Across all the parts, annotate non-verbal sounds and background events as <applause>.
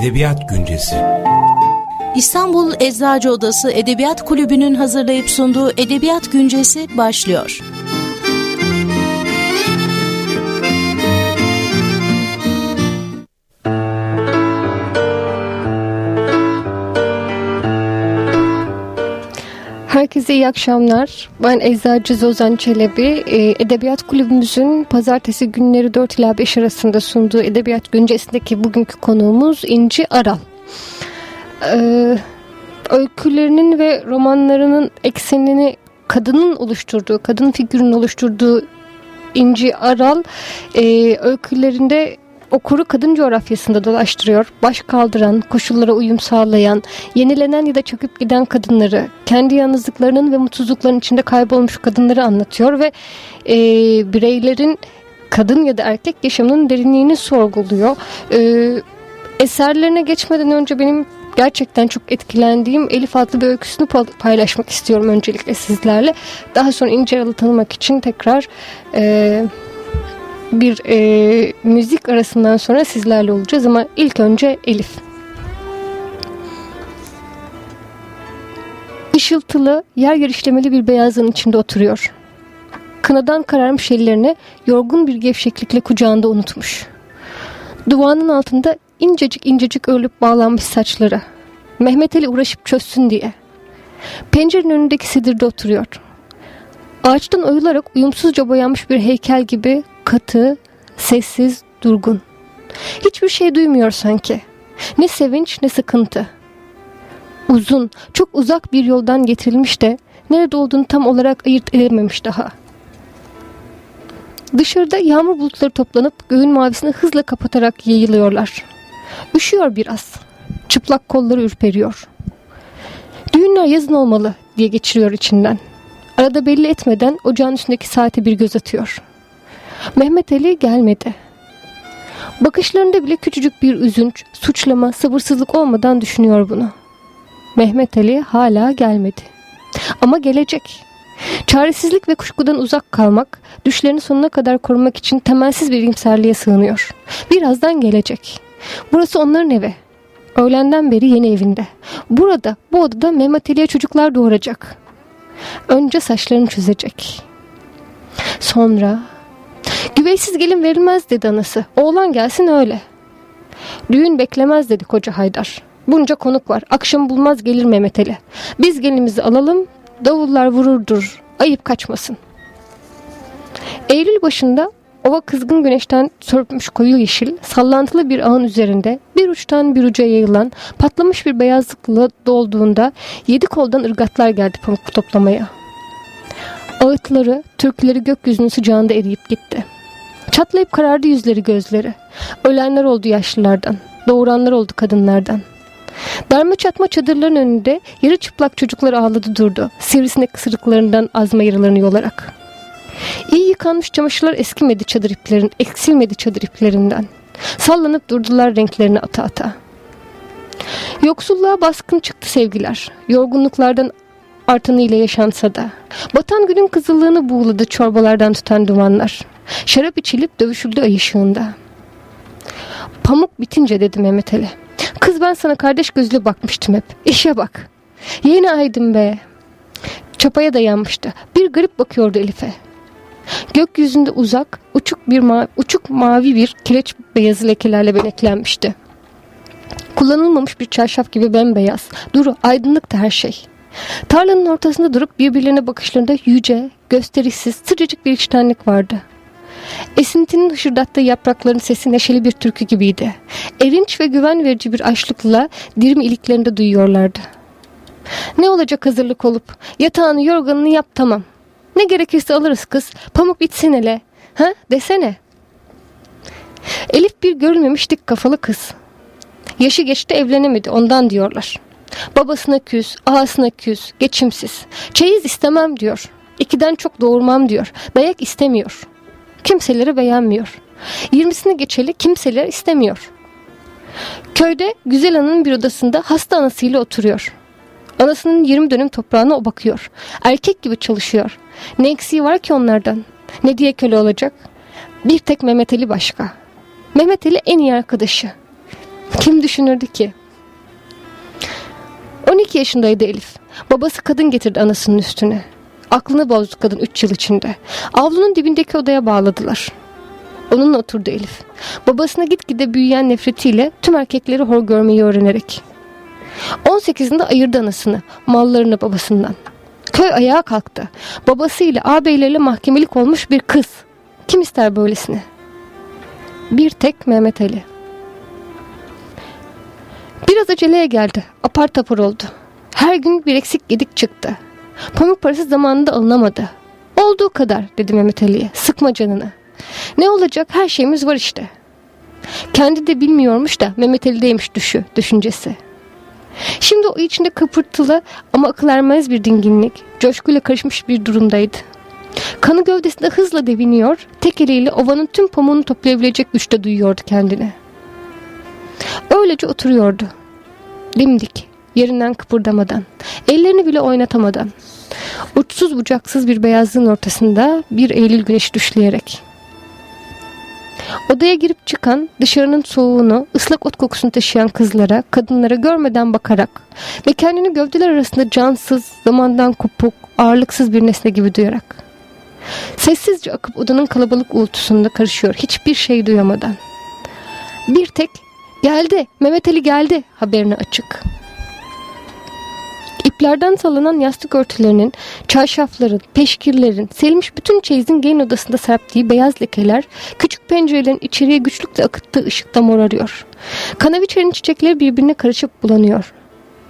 Edebiyat Güncesi İstanbul Eczacı Odası Edebiyat Kulübü'nün hazırlayıp sunduğu Edebiyat Güncesi başlıyor. Herkese iyi akşamlar. Ben Eczacı Zozan Çelebi. Ee, Edebiyat Kulübümüzün pazartesi günleri 4 ila 5 arasında sunduğu Edebiyat Güncesi'ndeki bugünkü konuğumuz İnci Aral. Ee, öykülerinin ve romanlarının eksenini kadının oluşturduğu, kadın figürünün oluşturduğu İnci Aral e, öykülerinde okuru kadın coğrafyasında dolaştırıyor. Baş kaldıran, koşullara uyum sağlayan, yenilenen ya da çöküp giden kadınları, kendi yalnızlıklarının ve mutsuzlukların içinde kaybolmuş kadınları anlatıyor ve e, bireylerin kadın ya da erkek yaşamının derinliğini sorguluyor. E, eserlerine geçmeden önce benim gerçekten çok etkilendiğim Elif adlı bir öyküsünü paylaşmak istiyorum öncelikle sizlerle. Daha sonra İnce Aral'ı tanımak için tekrar... E, bir e, müzik arasından sonra sizlerle olacağız ama ilk önce Elif. Işıltılı, yer yer işlemeli bir beyazın içinde oturuyor. Kınadan kararmış ellerini yorgun bir gevşeklikle kucağında unutmuş. Duvanın altında incecik incecik örülüp bağlanmış saçları. Mehmet Ali uğraşıp çözsün diye. Pencerenin önündeki sidirde oturuyor. Ağaçtan oyularak uyumsuzca boyanmış bir heykel gibi katı, sessiz, durgun. Hiçbir şey duymuyor sanki. Ne sevinç ne sıkıntı. Uzun, çok uzak bir yoldan getirilmiş de nerede olduğunu tam olarak ayırt edememiş daha. Dışarıda yağmur bulutları toplanıp göğün mavisini hızla kapatarak yayılıyorlar. Üşüyor biraz. Çıplak kolları ürperiyor. Düğünler yazın olmalı diye geçiriyor içinden. Arada belli etmeden ocağın üstündeki saate bir göz atıyor.'' Mehmet Ali gelmedi. Bakışlarında bile küçücük bir üzünç, suçlama, sabırsızlık olmadan düşünüyor bunu. Mehmet Ali hala gelmedi. Ama gelecek. Çaresizlik ve kuşkudan uzak kalmak, düşlerini sonuna kadar korumak için temelsiz bir imserliğe sığınıyor. Birazdan gelecek. Burası onların evi. Öğlenden beri yeni evinde. Burada, bu odada Mehmet Ali'ye çocuklar doğuracak. Önce saçlarını çözecek. Sonra Güveysiz gelin verilmez dedi anası. Oğlan gelsin öyle. Düğün beklemez dedi koca Haydar. Bunca konuk var. Akşam bulmaz gelir Mehmet Ali. Biz gelimizi alalım. Davullar vururdur. Ayıp kaçmasın. Eylül başında ova kızgın güneşten sörpmüş koyu yeşil, sallantılı bir ağın üzerinde bir uçtan bir uca yayılan, patlamış bir beyazlıkla dolduğunda yedi koldan ırgatlar geldi pamuk toplamaya. Ağıtları, türküleri gökyüzünün sıcağında eriyip gitti. Çatlayıp karardı yüzleri gözleri. Ölenler oldu yaşlılardan. Doğuranlar oldu kadınlardan. Darma çatma çadırların önünde yarı çıplak çocuklar ağladı durdu. Sivrisinek kısırıklarından azma yaralarını yolarak. İyi yıkanmış çamaşırlar eskimedi çadır iplerin, eksilmedi çadır iplerinden. Sallanıp durdular renklerini ata ata. Yoksulluğa baskın çıktı sevgiler. Yorgunluklardan artanıyla yaşansa da. Batan günün kızıllığını buğuladı çorbalardan tutan dumanlar. Şarap içilip dövüşüldü ay ışığında. Pamuk bitince dedi Mehmet Ali. Kız ben sana kardeş gözüyle bakmıştım hep. İşe bak. Yeni aydın be. Çapaya dayanmıştı. Bir garip bakıyordu Elif'e. Gökyüzünde uzak, uçuk bir ma uçuk mavi bir kireç beyazı lekelerle beneklenmişti. Kullanılmamış bir çarşaf gibi bembeyaz. Duru, aydınlıktı her şey. Tarlanın ortasında durup birbirlerine bakışlarında yüce, gösterişsiz, sıcacık bir içtenlik vardı. Esintinin hışırdattığı yaprakların sesi neşeli bir türkü gibiydi. Erinç ve güven verici bir açlıkla dirim iliklerinde duyuyorlardı. Ne olacak hazırlık olup? Yatağını yorganını yap tamam. Ne gerekirse alırız kız. Pamuk bitsin hele. Ha desene. Elif bir görülmemiş dik kafalı kız. Yaşı geçti evlenemedi ondan diyorlar. Babasına küs, ağasına küs, geçimsiz. Çeyiz istemem diyor. İkiden çok doğurmam diyor. Dayak istemiyor. Kimseleri beğenmiyor. Yirmisini geçeli kimseler istemiyor. Köyde güzel ananın bir odasında hasta anasıyla oturuyor. Anasının 20 dönüm toprağına o bakıyor. Erkek gibi çalışıyor. Ne eksiği var ki onlardan? Ne diye köle olacak? Bir tek Mehmet Ali başka. Mehmet Ali en iyi arkadaşı. Kim düşünürdü ki? 12 yaşındaydı Elif. Babası kadın getirdi anasının üstüne. Aklını bozdu kadın 3 yıl içinde. Avlunun dibindeki odaya bağladılar. Onunla oturdu Elif. Babasına gitgide büyüyen nefretiyle tüm erkekleri hor görmeyi öğrenerek. 18'inde ayırdı anasını, mallarını babasından. Köy ayağa kalktı. Babasıyla ağabeyleriyle mahkemelik olmuş bir kız. Kim ister böylesini? Bir tek Mehmet Ali. Biraz aceleye geldi. Apar tapar oldu. Her gün bir eksik gedik çıktı. Pamuk parası zamanında alınamadı. Olduğu kadar dedi Mehmet Ali'ye. Sıkma canını. Ne olacak her şeyimiz var işte. Kendi de bilmiyormuş da Mehmet Ali'deymiş düşü, düşüncesi. Şimdi o içinde kıpırtılı ama akıl ermez bir dinginlik, coşkuyla karışmış bir durumdaydı. Kanı gövdesinde hızla deviniyor, tek eliyle ovanın tüm pamuğunu toplayabilecek güçte duyuyordu kendini. Öylece oturuyordu. Dimdik, yerinden kıpırdamadan, ellerini bile oynatamadan. Uçsuz bucaksız bir beyazlığın ortasında bir Eylül güneşi düşleyerek. Odaya girip çıkan, dışarının soğuğunu, ıslak ot kokusunu taşıyan kızlara, kadınlara görmeden bakarak ve kendini gövdeler arasında cansız, zamandan kopuk, ağırlıksız bir nesne gibi duyarak. Sessizce akıp odanın kalabalık uğultusunda karışıyor hiçbir şey duyamadan. Bir tek geldi, Mehmet Ali geldi haberini açık. İplerden sallanan yastık örtülerinin, çarşafların, peşkirlerin, serilmiş bütün çeyizin gelin odasında serptiği beyaz lekeler, küçük pencerelerin içeriye güçlükle akıttığı ışıkta morarıyor. Kanaviçerin çiçekleri birbirine karışıp bulanıyor.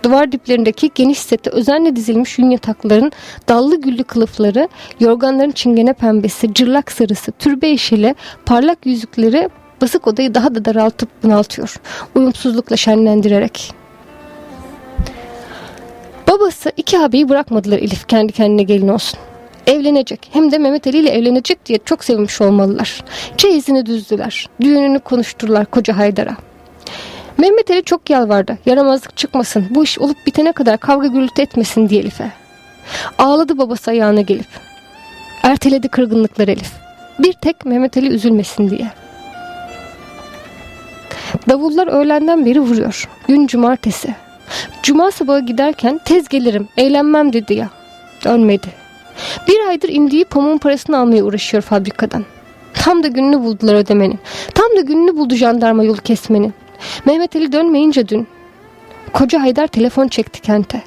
Duvar diplerindeki geniş sette özenle dizilmiş yün yatakların dallı güllü kılıfları, yorganların çingene pembesi, cırlak sarısı, türbe yeşili, parlak yüzükleri basık odayı daha da daraltıp bunaltıyor. Uyumsuzlukla şenlendirerek. Babası iki abiyi bırakmadılar Elif kendi kendine gelin olsun. Evlenecek hem de Mehmet Ali ile evlenecek diye çok sevinmiş olmalılar. Çeyizini düzdüler. Düğününü konuşturdular koca Haydar'a. Mehmet Ali çok yalvardı. Yaramazlık çıkmasın. Bu iş olup bitene kadar kavga gürültü etmesin diye Elif'e. Ağladı babası ayağına gelip. Erteledi kırgınlıklar Elif. Bir tek Mehmet Ali üzülmesin diye. Davullar öğlenden beri vuruyor. Gün cumartesi. Cuma sabahı giderken tez gelirim, eğlenmem dedi ya. Dönmedi. Bir aydır indiği pamuğun parasını almaya uğraşıyor fabrikadan. Tam da gününü buldular ödemenin. Tam da gününü buldu jandarma yolu kesmenin. Mehmet Ali dönmeyince dün. Koca Haydar telefon çekti kente.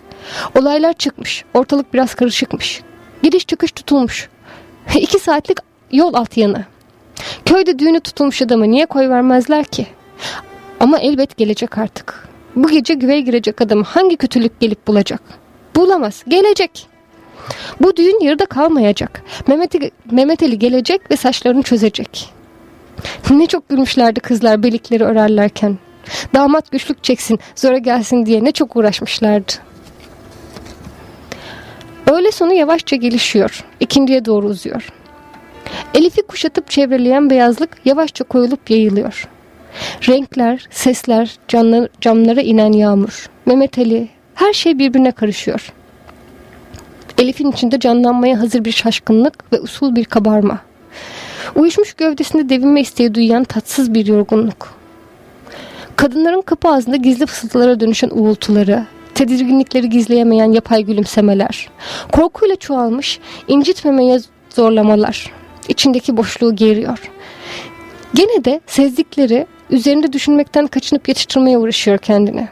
Olaylar çıkmış. Ortalık biraz karışıkmış. Gidiş çıkış tutulmuş. <laughs> İki saatlik yol alt yana. Köyde düğünü tutulmuş adamı niye koy vermezler ki? Ama elbet gelecek artık. Bu gece güveye girecek adamı hangi kötülük gelip bulacak? Bulamaz. Gelecek. Bu düğün yarıda kalmayacak. Mehmet, Mehmet Ali gelecek ve saçlarını çözecek. Ne çok gülmüşlerdi kızlar belikleri örerlerken. Damat güçlük çeksin, zora gelsin diye ne çok uğraşmışlardı. Öğle sonu yavaşça gelişiyor. İkindiye doğru uzuyor. Elif'i kuşatıp çevreleyen beyazlık yavaşça koyulup yayılıyor. Renkler, sesler, canlar, camlara inen yağmur. Mehmet Ali, her şey birbirine karışıyor. Elif'in içinde canlanmaya hazır bir şaşkınlık ve usul bir kabarma. Uyuşmuş gövdesinde devinme isteği duyan tatsız bir yorgunluk. Kadınların kapı ağzında gizli fısıltılara dönüşen uğultuları, tedirginlikleri gizleyemeyen yapay gülümsemeler, korkuyla çoğalmış, incitmemeye zorlamalar, içindeki boşluğu geriyor. Gene de sezdikleri üzerinde düşünmekten kaçınıp yetiştirmeye uğraşıyor kendini.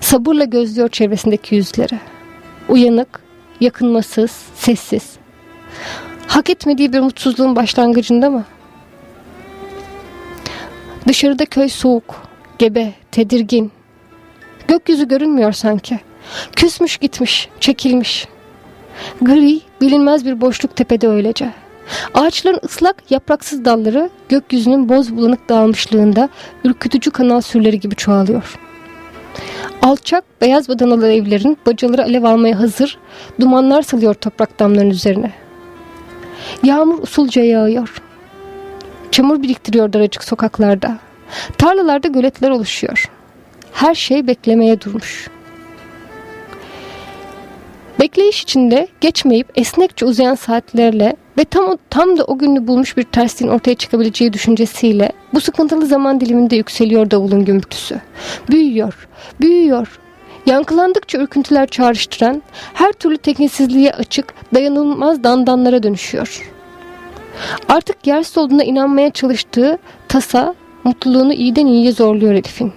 Sabırla gözlüyor çevresindeki yüzleri. Uyanık, yakınmasız, sessiz. Hak etmediği bir mutsuzluğun başlangıcında mı? Dışarıda köy soğuk, gebe, tedirgin. Gökyüzü görünmüyor sanki. Küsmüş gitmiş, çekilmiş. Gri, bilinmez bir boşluk tepede öylece. Ağaçların ıslak, yapraksız dalları gökyüzünün boz bulanık dağılmışlığında ürkütücü kanal sürüleri gibi çoğalıyor. Alçak, beyaz badanalı evlerin bacaları alev almaya hazır, dumanlar salıyor toprak damların üzerine. Yağmur usulca yağıyor. Çamur biriktiriyor daracık sokaklarda. Tarlalarda göletler oluşuyor. Her şey beklemeye durmuş. Bekleyiş içinde geçmeyip esnekçe uzayan saatlerle ve tam, tam da o günü bulmuş bir tersliğin ortaya çıkabileceği düşüncesiyle bu sıkıntılı zaman diliminde yükseliyor davulun gümürtüsü. Büyüyor, büyüyor. Yankılandıkça ürküntüler çağrıştıran, her türlü tekniksizliğe açık, dayanılmaz dandanlara dönüşüyor. Artık yersiz olduğuna inanmaya çalıştığı tasa mutluluğunu iyiden iyiye zorluyor Elif'in.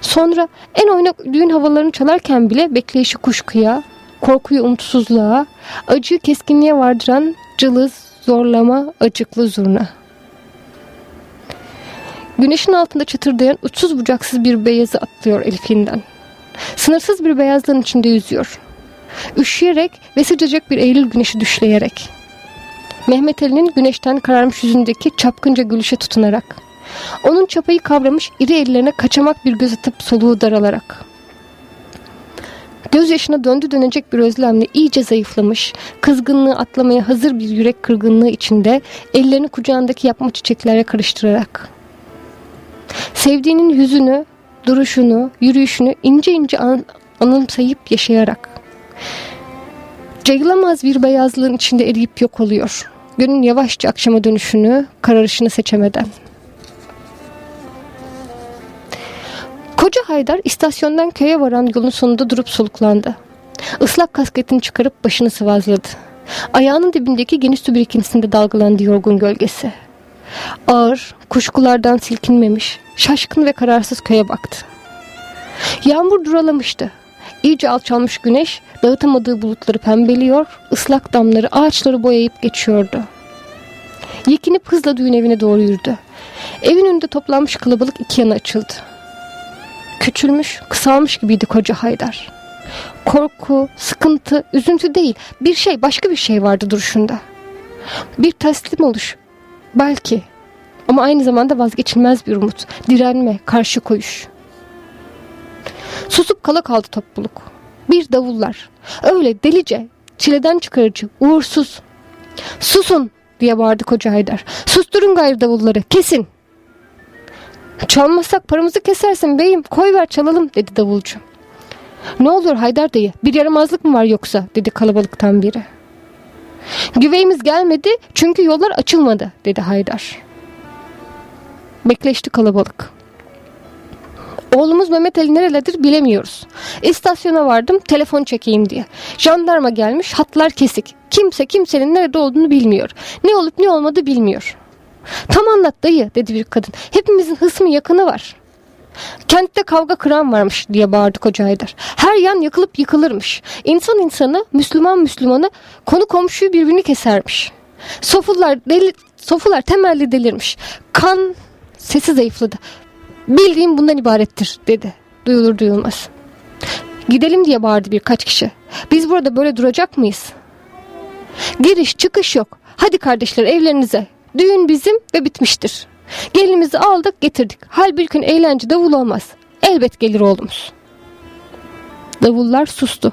Sonra en oynak düğün havalarını çalarken bile bekleyişi kuşkuya, korkuyu umutsuzluğa, acıyı keskinliğe vardıran cılız, zorlama, acıklı zurna. Güneşin altında çıtırdayan uçsuz bucaksız bir beyazı atlıyor Elif'inden. Sınırsız bir beyazlığın içinde yüzüyor. Üşüyerek ve sıcacık bir Eylül güneşi düşleyerek. Mehmet Ali'nin güneşten kararmış yüzündeki çapkınca gülüşe tutunarak. Onun çapayı kavramış iri ellerine kaçamak bir göz atıp soluğu daralarak. Göz yaşına döndü dönecek bir özlemle iyice zayıflamış, kızgınlığı atlamaya hazır bir yürek kırgınlığı içinde ellerini kucağındaki yapma çiçeklere karıştırarak. Sevdiğinin yüzünü, duruşunu, yürüyüşünü ince ince an anımsayıp yaşayarak. Cayılamaz bir beyazlığın içinde eriyip yok oluyor. Günün yavaşça akşama dönüşünü, kararışını seçemeden. Koca Haydar istasyondan köye varan yolun sonunda durup soluklandı. Islak kasketini çıkarıp başını sıvazladı. Ayağının dibindeki geniş su birikintisinde dalgalandı yorgun gölgesi. Ağır, kuşkulardan silkinmemiş, şaşkın ve kararsız köye baktı. Yağmur duralamıştı. İyice alçalmış güneş dağıtamadığı bulutları pembeliyor, ıslak damları ağaçları boyayıp geçiyordu. Yekinip hızla düğün evine doğru yürüdü. Evin önünde toplanmış kalabalık iki yana açıldı. Küçülmüş, kısalmış gibiydi koca Haydar. Korku, sıkıntı, üzüntü değil, bir şey, başka bir şey vardı duruşunda. Bir teslim oluş, belki ama aynı zamanda vazgeçilmez bir umut, direnme, karşı koyuş. Susup kala kaldı topluluk. Bir davullar, öyle delice, çileden çıkarıcı, uğursuz. Susun diye bağırdı koca Haydar. Susturun gayrı davulları, kesin. Çalmazsak paramızı kesersin beyim koy ver çalalım dedi davulcu. Ne oluyor Haydar dayı bir yaramazlık mı var yoksa dedi kalabalıktan biri. Güveyimiz gelmedi çünkü yollar açılmadı dedi Haydar. Bekleşti kalabalık. Oğlumuz Mehmet Ali nerelerdir bilemiyoruz. İstasyona vardım telefon çekeyim diye. Jandarma gelmiş hatlar kesik. Kimse kimsenin nerede olduğunu bilmiyor. Ne olup ne olmadı bilmiyor. Tam anlat dayı dedi bir kadın. Hepimizin hısmı yakını var. Kentte kavga kıran varmış diye bağırdı koca Haydar. Her yan yakılıp yıkılırmış. İnsan insanı, Müslüman Müslümanı, konu komşuyu birbirini kesermiş. Sofular, deli, sofular temelli delirmiş. Kan sesi zayıfladı. Bildiğim bundan ibarettir dedi. Duyulur duyulmaz. Gidelim diye bağırdı birkaç kişi. Biz burada böyle duracak mıyız? Giriş çıkış yok. Hadi kardeşler evlerinize. Düğün bizim ve bitmiştir. Gelinimizi aldık getirdik. Hal bir gün eğlence davul olmaz. Elbet gelir oğlumuz. Davullar sustu.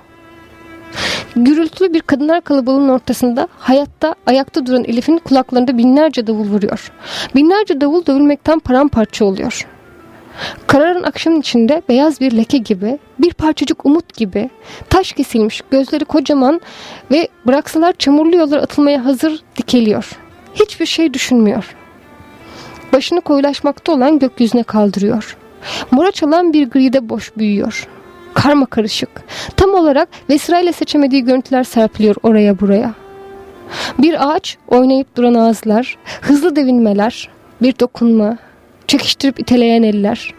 Gürültülü bir kadınlar kalabalığının ortasında hayatta ayakta duran Elif'in kulaklarında binlerce davul vuruyor. Binlerce davul dövülmekten paramparça oluyor. Kararın akşamın içinde beyaz bir leke gibi, bir parçacık umut gibi, taş kesilmiş, gözleri kocaman ve bıraksalar çamurlu yollara atılmaya hazır dikeliyor. Hiçbir şey düşünmüyor. Başını koyulaşmakta olan gökyüzüne kaldırıyor. Mora çalan bir gride boş büyüyor. Karma karışık. Tam olarak ve seçemediği görüntüler serpiliyor oraya buraya. Bir ağaç, oynayıp duran ağızlar, hızlı devinmeler, bir dokunma, çekiştirip iteleyen eller.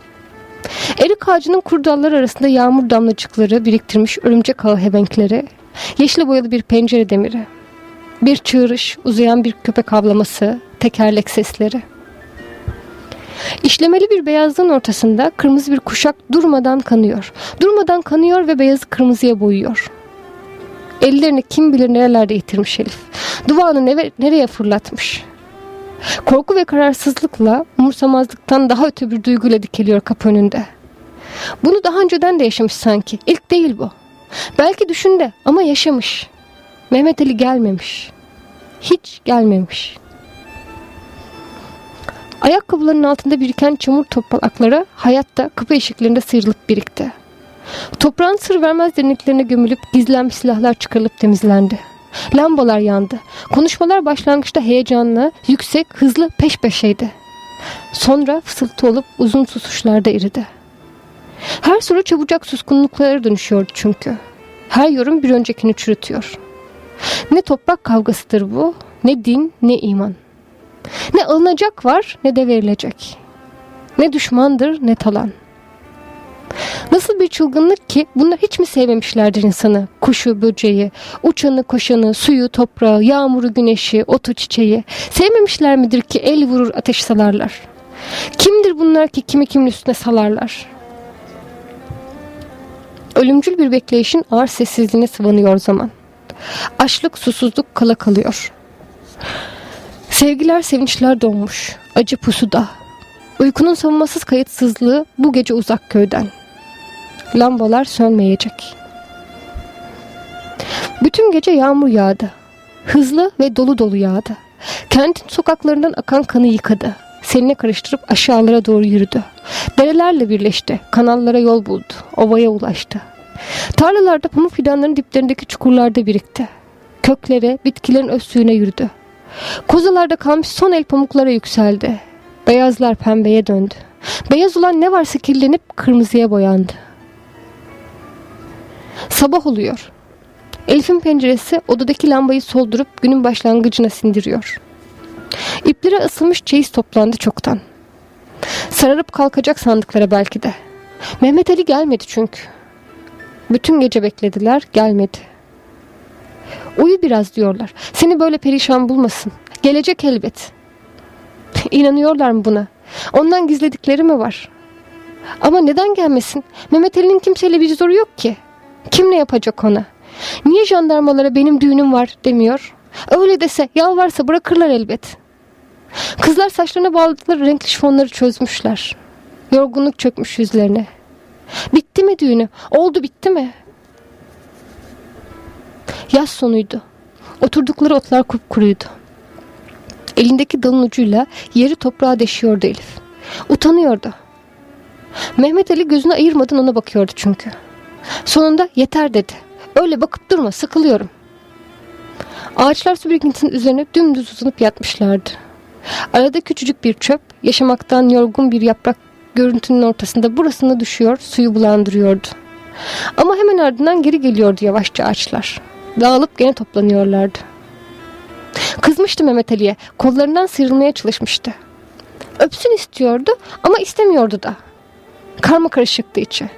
Erik ağacının kurdallar arasında yağmur damlacıkları biriktirmiş örümcek ağı hebenkleri, yeşil boyalı bir pencere demiri. Bir çığırış, uzayan bir köpek avlaması, tekerlek sesleri. İşlemeli bir beyazlığın ortasında kırmızı bir kuşak durmadan kanıyor. Durmadan kanıyor ve beyazı kırmızıya boyuyor. Ellerini kim bilir nerelerde yitirmiş Elif. Duvağını nere nereye fırlatmış. Korku ve kararsızlıkla, umursamazlıktan daha öte bir duyguyla dikeliyor kapı önünde. Bunu daha önceden de yaşamış sanki. İlk değil bu. Belki düşünde ama yaşamış. Mehmet Ali gelmemiş. Hiç gelmemiş. Ayakkabılarının altında biriken çamur toprakları hayatta kapı eşiklerinde sıyrılıp birikti. Toprağın sır vermez derinliklerine gömülüp gizlenmiş silahlar çıkarılıp temizlendi. Lambalar yandı. Konuşmalar başlangıçta heyecanlı, yüksek, hızlı peş peşeydi. Sonra fısıltı olup uzun susuşlarda eridi. Her soru çabucak suskunluklara dönüşüyordu çünkü. Her yorum bir öncekini çürütüyor. Ne toprak kavgasıdır bu, ne din, ne iman. Ne alınacak var, ne de verilecek. Ne düşmandır, ne talan. Nasıl bir çılgınlık ki bunlar hiç mi sevmemişlerdir insanı? Kuşu, böceği, uçanı, koşanı, suyu, toprağı, yağmuru, güneşi, otu, çiçeği. Sevmemişler midir ki el vurur ateş salarlar? Kimdir bunlar ki kimi kimin üstüne salarlar? Ölümcül bir bekleyişin ağır sessizliğine sıvanıyor zaman. Açlık, susuzluk kala kalıyor. Sevgiler, sevinçler donmuş. Acı pusuda. Uykunun savunmasız kayıtsızlığı bu gece uzak köyden. Lambalar sönmeyecek. Bütün gece yağmur yağdı. Hızlı ve dolu dolu yağdı. Kentin sokaklarından akan kanı yıkadı. Seline karıştırıp aşağılara doğru yürüdü. Derelerle birleşti. Kanallara yol buldu. Ovaya ulaştı. Tarlalarda pamuk fidanların diplerindeki çukurlarda birikti. Köklere, bitkilerin öz suyuna yürüdü. Kozalarda kalmış son el pamuklara yükseldi. Beyazlar pembeye döndü. Beyaz olan ne varsa kirlenip kırmızıya boyandı. Sabah oluyor. Elif'in penceresi odadaki lambayı soldurup günün başlangıcına sindiriyor. İplere ısılmış çeyiz toplandı çoktan. Sararıp kalkacak sandıklara belki de. Mehmet Ali gelmedi çünkü. Bütün gece beklediler, gelmedi. Uyu biraz diyorlar. Seni böyle perişan bulmasın. Gelecek elbet. İnanıyorlar mı buna? Ondan gizledikleri mi var? Ama neden gelmesin? Mehmet Ali'nin kimseyle bir zoru yok ki. Kim ne yapacak ona? Niye jandarmalara benim düğünüm var demiyor? Öyle dese yalvarsa bırakırlar elbet. Kızlar saçlarına bağladıkları renkli şifonları çözmüşler. Yorgunluk çökmüş yüzlerine. Bitti mi düğünü? Oldu bitti mi? Yaz sonuydu. Oturdukları otlar kupkuruydu. Elindeki dalın ucuyla yeri toprağa deşiyordu Elif. Utanıyordu. Mehmet Ali gözünü ayırmadan ona bakıyordu çünkü. Sonunda yeter dedi. Öyle bakıp durma sıkılıyorum. Ağaçlar su birikintisinin üzerine dümdüz uzanıp yatmışlardı. Arada küçücük bir çöp, yaşamaktan yorgun bir yaprak görüntünün ortasında burasına düşüyor, suyu bulandırıyordu. Ama hemen ardından geri geliyordu yavaşça ağaçlar. Dağılıp gene toplanıyorlardı. Kızmıştı Mehmet Ali'ye, kollarından sıyrılmaya çalışmıştı. Öpsün istiyordu ama istemiyordu da. Karma karışıktı içi.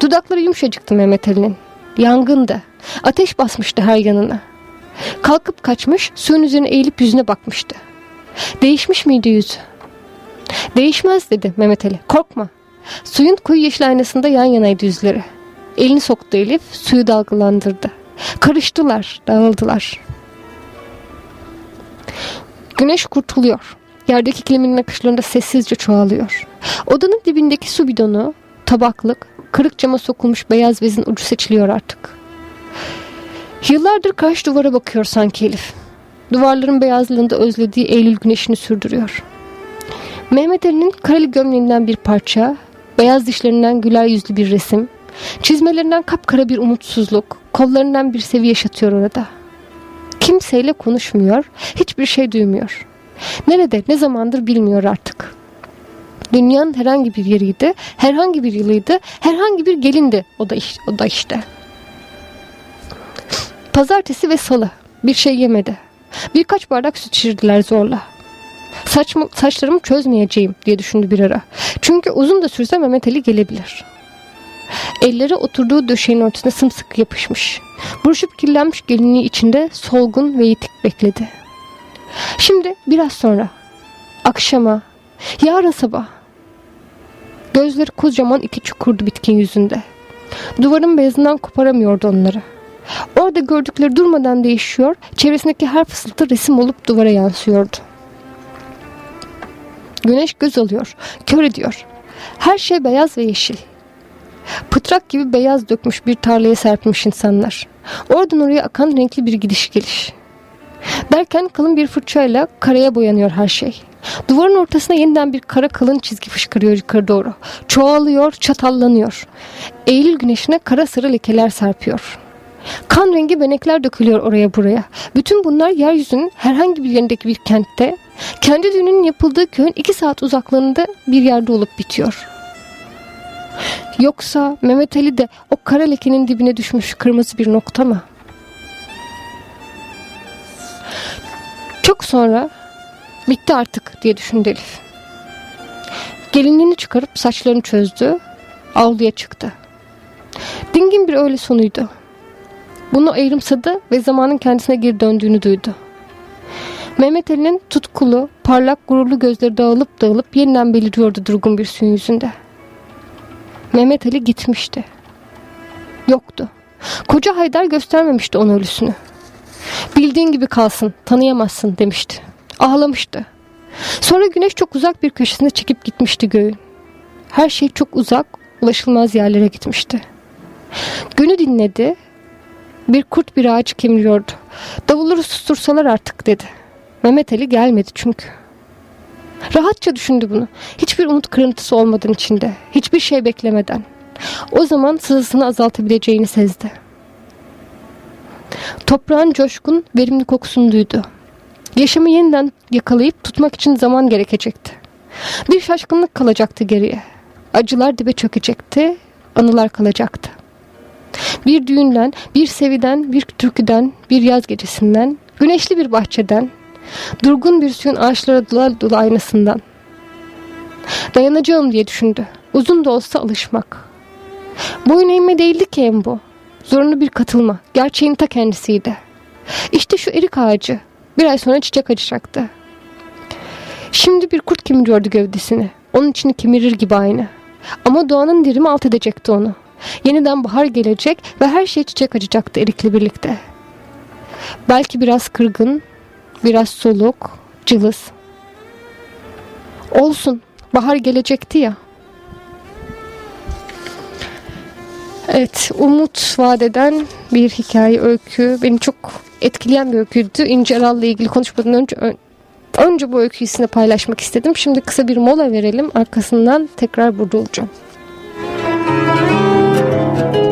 Dudakları yumuşacıktı Mehmet Ali'nin. Yangındı. Ateş basmıştı her yanına. Kalkıp kaçmış, suyun üzerine eğilip yüzüne bakmıştı. Değişmiş miydi yüzü? Değişmez dedi Mehmet Ali. Korkma. Suyun koyu yeşil aynasında yan yanaydı yüzleri. Elini soktu Elif, suyu dalgalandırdı. Karıştılar, dağıldılar. Güneş kurtuluyor. Yerdeki kilimin akışlarında sessizce çoğalıyor. Odanın dibindeki su bidonu, tabaklık, kırık cama sokulmuş beyaz bezin ucu seçiliyor artık. Yıllardır karşı duvara bakıyor sanki Elif. Duvarların beyazlığında özlediği Eylül güneşini sürdürüyor. Mehmet Ali'nin kareli gömleğinden bir parça, beyaz dişlerinden güler yüzlü bir resim, çizmelerinden kapkara bir umutsuzluk, kollarından bir seviye yaşatıyor orada. Kimseyle konuşmuyor, hiçbir şey duymuyor. Nerede, ne zamandır bilmiyor artık. Dünyanın herhangi bir yeriydi, herhangi bir yılıydı, herhangi bir gelindi o da, işte, o da işte. Pazartesi ve salı bir şey yemedi. Birkaç bardak süt içirdiler zorla. Saçma, saçlarımı çözmeyeceğim diye düşündü bir ara. Çünkü uzun da sürse Mehmet Ali gelebilir. Elleri oturduğu döşeğin ortasına sımsıkı yapışmış. Buruşup kirlenmiş gelinliği içinde solgun ve yitik bekledi. Şimdi biraz sonra. Akşama. Yarın sabah. Gözleri kocaman iki çukurdu bitkin yüzünde. Duvarın beyazından koparamıyordu onları. Orada gördükleri durmadan değişiyor, çevresindeki her fısıltı resim olup duvara yansıyordu. Güneş göz alıyor, kör ediyor. Her şey beyaz ve yeşil. Pıtrak gibi beyaz dökmüş bir tarlaya serpmiş insanlar. Oradan oraya akan renkli bir gidiş geliş. Derken kalın bir fırçayla karaya boyanıyor her şey. Duvarın ortasına yeniden bir kara kalın çizgi fışkırıyor yukarı doğru. Çoğalıyor, çatallanıyor. Eylül güneşine kara sarı lekeler serpiyor. Kan rengi benekler dökülüyor oraya buraya. Bütün bunlar yeryüzünün herhangi bir yerindeki bir kentte, kendi düğünün yapıldığı köyün iki saat uzaklığında bir yerde olup bitiyor. Yoksa Mehmet Ali de o kara lekenin dibine düşmüş kırmızı bir nokta mı? Çok sonra bitti artık diye düşündü Elif. Gelinliğini çıkarıp saçlarını çözdü, avluya çıktı. Dingin bir öğle sonuydu. Bunu ayrımsadı ve zamanın kendisine geri döndüğünü duydu. Mehmet Ali'nin tutkulu, parlak, gururlu gözleri dağılıp dağılıp yeniden beliriyordu durgun bir suyun yüzünde. Mehmet Ali gitmişti. Yoktu. Koca Haydar göstermemişti onun ölüsünü. Bildiğin gibi kalsın, tanıyamazsın demişti. Ağlamıştı. Sonra güneş çok uzak bir köşesine çekip gitmişti göğün. Her şey çok uzak, ulaşılmaz yerlere gitmişti. Günü dinledi. Bir kurt bir ağacı kemiriyordu. Davulları sustursalar artık dedi. Mehmet Ali gelmedi çünkü. Rahatça düşündü bunu. Hiçbir umut kırıntısı olmadan içinde. Hiçbir şey beklemeden. O zaman sızısını azaltabileceğini sezdi. Toprağın coşkun, verimli kokusunu duydu. Yaşamı yeniden yakalayıp tutmak için zaman gerekecekti. Bir şaşkınlık kalacaktı geriye. Acılar dibe çökecekti, anılar kalacaktı. Bir düğünden, bir seviden, bir türküden, bir yaz gecesinden, güneşli bir bahçeden, durgun bir suyun ağaçlara dolu, dolu aynasından. Dayanacağım diye düşündü. Uzun da olsa alışmak. Boyun eğme değildi ki hem bu. Zorunlu bir katılma. Gerçeğin ta kendisiydi. İşte şu erik ağacı. Bir ay sonra çiçek açacaktı. Şimdi bir kurt kemiriyordu gövdesini. Onun içini kemirir gibi aynı. Ama doğanın dirimi alt edecekti onu. Yeniden bahar gelecek ve her şey çiçek açacaktı erikle birlikte. Belki biraz kırgın, biraz soluk, cılız. Olsun, bahar gelecekti ya. Evet, umut vadeden bir hikaye, öykü. Beni çok etkileyen bir öyküydü. İnce Aral'la ilgili konuşmadan önce önce bu öyküyü sizinle paylaşmak istedim. Şimdi kısa bir mola verelim. Arkasından tekrar burada olacağım. Tekrar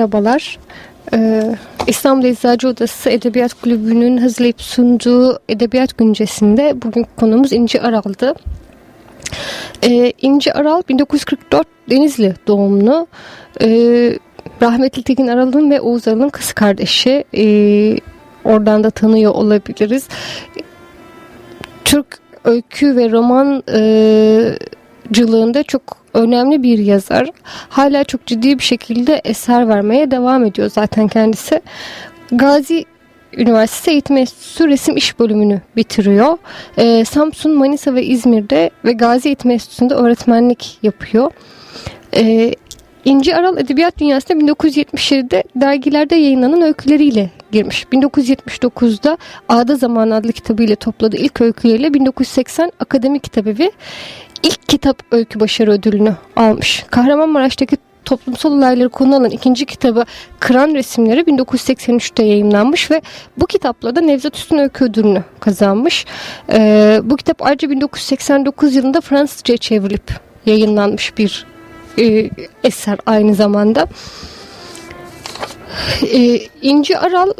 merhabalar. Ee, İstanbul Eczacı Odası Edebiyat Kulübü'nün hazırlayıp sunduğu Edebiyat Güncesi'nde bugün konumuz İnci Aral'dı. Ee, İnci Aral 1944 Denizli doğumlu. Ee, rahmetli Tekin Aral'ın ve Oğuz Aral'ın kız kardeşi. Ee, oradan da tanıyor olabiliriz. Türk öykü ve roman e, cılığında çok önemli bir yazar. Hala çok ciddi bir şekilde eser vermeye devam ediyor zaten kendisi. Gazi Üniversitesi Eğitim Enstitüsü Resim İş bölümünü bitiriyor. Ee, Samsun, Manisa ve İzmir'de ve Gazi Eğitim Enstitüsü'nde öğretmenlik yapıyor. Ee, İnci Aral Edebiyat Dünyası'na 1977'de dergilerde yayınlanan öyküleriyle girmiş. 1979'da Ağda Zaman adlı kitabıyla topladığı ilk öyküleriyle 1980 Akademi Kitabevi ilk kitap öykü başarı ödülünü almış. Kahramanmaraş'taki toplumsal olayları konu alan ikinci kitabı Kıran Resimleri 1983'te yayınlanmış ve bu kitapla da Nevzat Üstün Öykü Ödülünü kazanmış. Ee, bu kitap ayrıca 1989 yılında Fransızca çevrilip yayınlanmış bir e, eser aynı zamanda. Ee, İnci Aral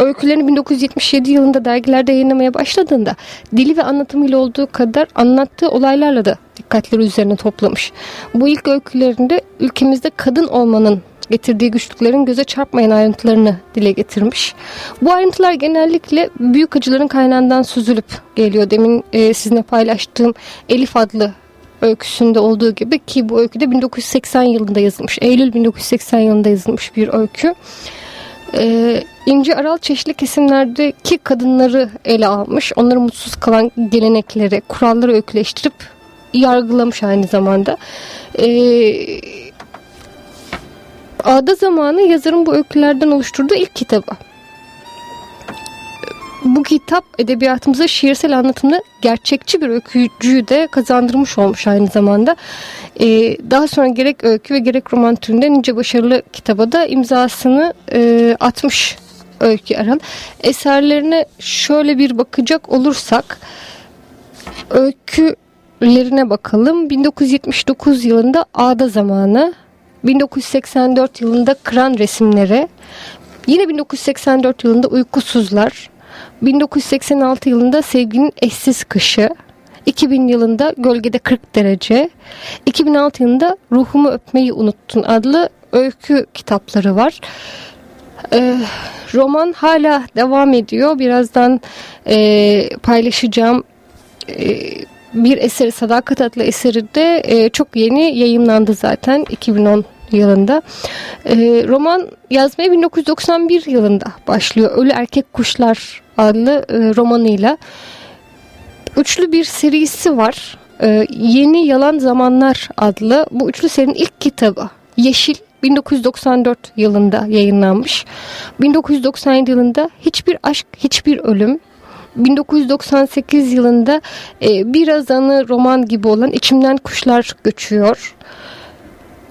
öykülerini 1977 yılında dergilerde yayınlamaya başladığında dili ve anlatımıyla olduğu kadar anlattığı olaylarla da dikkatleri üzerine toplamış. Bu ilk öykülerinde ülkemizde kadın olmanın getirdiği güçlüklerin göze çarpmayan ayrıntılarını dile getirmiş. Bu ayrıntılar genellikle büyük acıların kaynağından süzülüp geliyor. Demin e, sizinle paylaştığım Elif adlı öyküsünde olduğu gibi ki bu öykü de 1980 yılında yazılmış. Eylül 1980 yılında yazılmış bir öykü. Ee, İnci Aral çeşitli kesimlerdeki kadınları ele almış. Onları mutsuz kalan gelenekleri, kuralları öyküleştirip yargılamış aynı zamanda. Ee, Ağda zamanı yazarın bu öykülerden oluşturduğu ilk kitabı bu kitap edebiyatımıza şiirsel anlatımda gerçekçi bir öykücüyü de kazandırmış olmuş aynı zamanda. Ee, daha sonra gerek öykü ve gerek roman türünde nice başarılı kitaba da imzasını e, atmış Öykü Aral. Eserlerine şöyle bir bakacak olursak öykülerine bakalım. 1979 yılında Ağda Zamanı, 1984 yılında Kıran Resimleri, yine 1984 yılında Uykusuzlar, 1986 yılında Sevginin Eşsiz Kışı, 2000 yılında Gölgede 40 Derece, 2006 yılında Ruhumu Öpmeyi Unuttun adlı öykü kitapları var. Ee, roman hala devam ediyor. Birazdan e, paylaşacağım e, bir eseri Sadakat adlı eseri de e, çok yeni yayınlandı zaten 2010 yılında. E, roman yazmaya 1991 yılında başlıyor. Ölü Erkek Kuşlar adlı e, romanıyla. Üçlü bir serisi var. E, Yeni Yalan Zamanlar adlı bu üçlü serinin ilk kitabı. Yeşil 1994 yılında yayınlanmış. 1997 yılında Hiçbir Aşk, Hiçbir Ölüm 1998 yılında e, biraz anı roman gibi olan İçimden Kuşlar Göçüyor.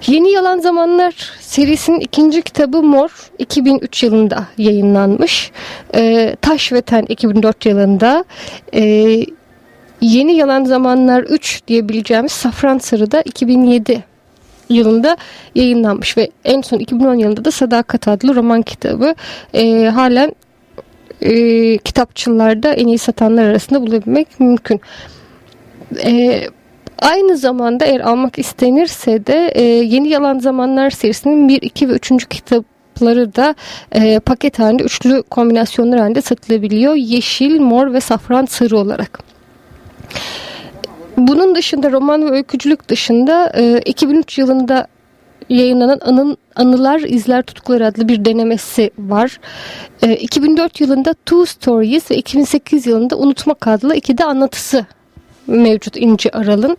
Yeni Yalan Zamanlar serisinin ikinci kitabı Mor 2003 yılında yayınlanmış. E, Taş ve Ten 2004 yılında. E, Yeni Yalan Zamanlar 3 diyebileceğimiz Safran Sarı'da 2007 yılında yayınlanmış ve en son 2010 yılında da Sadakat adlı roman kitabı e, halen e, kitapçılarda en iyi satanlar arasında bulabilmek mümkün. E, aynı zamanda eğer almak istenirse de e, Yeni Yalan Zamanlar serisinin 1, 2 ve 3. kitapları da e, paket halinde üçlü kombinasyonlar halinde satılabiliyor. Yeşil, mor ve safran sarı olarak. Bunun dışında roman ve öykücülük dışında e, 2003 yılında yayınlanan Anın, Anılar İzler Tutkuları adlı bir denemesi var. E, 2004 yılında Two Stories ve 2008 yılında Unutmak adlı iki de anlatısı mevcut İnci Aral'ın.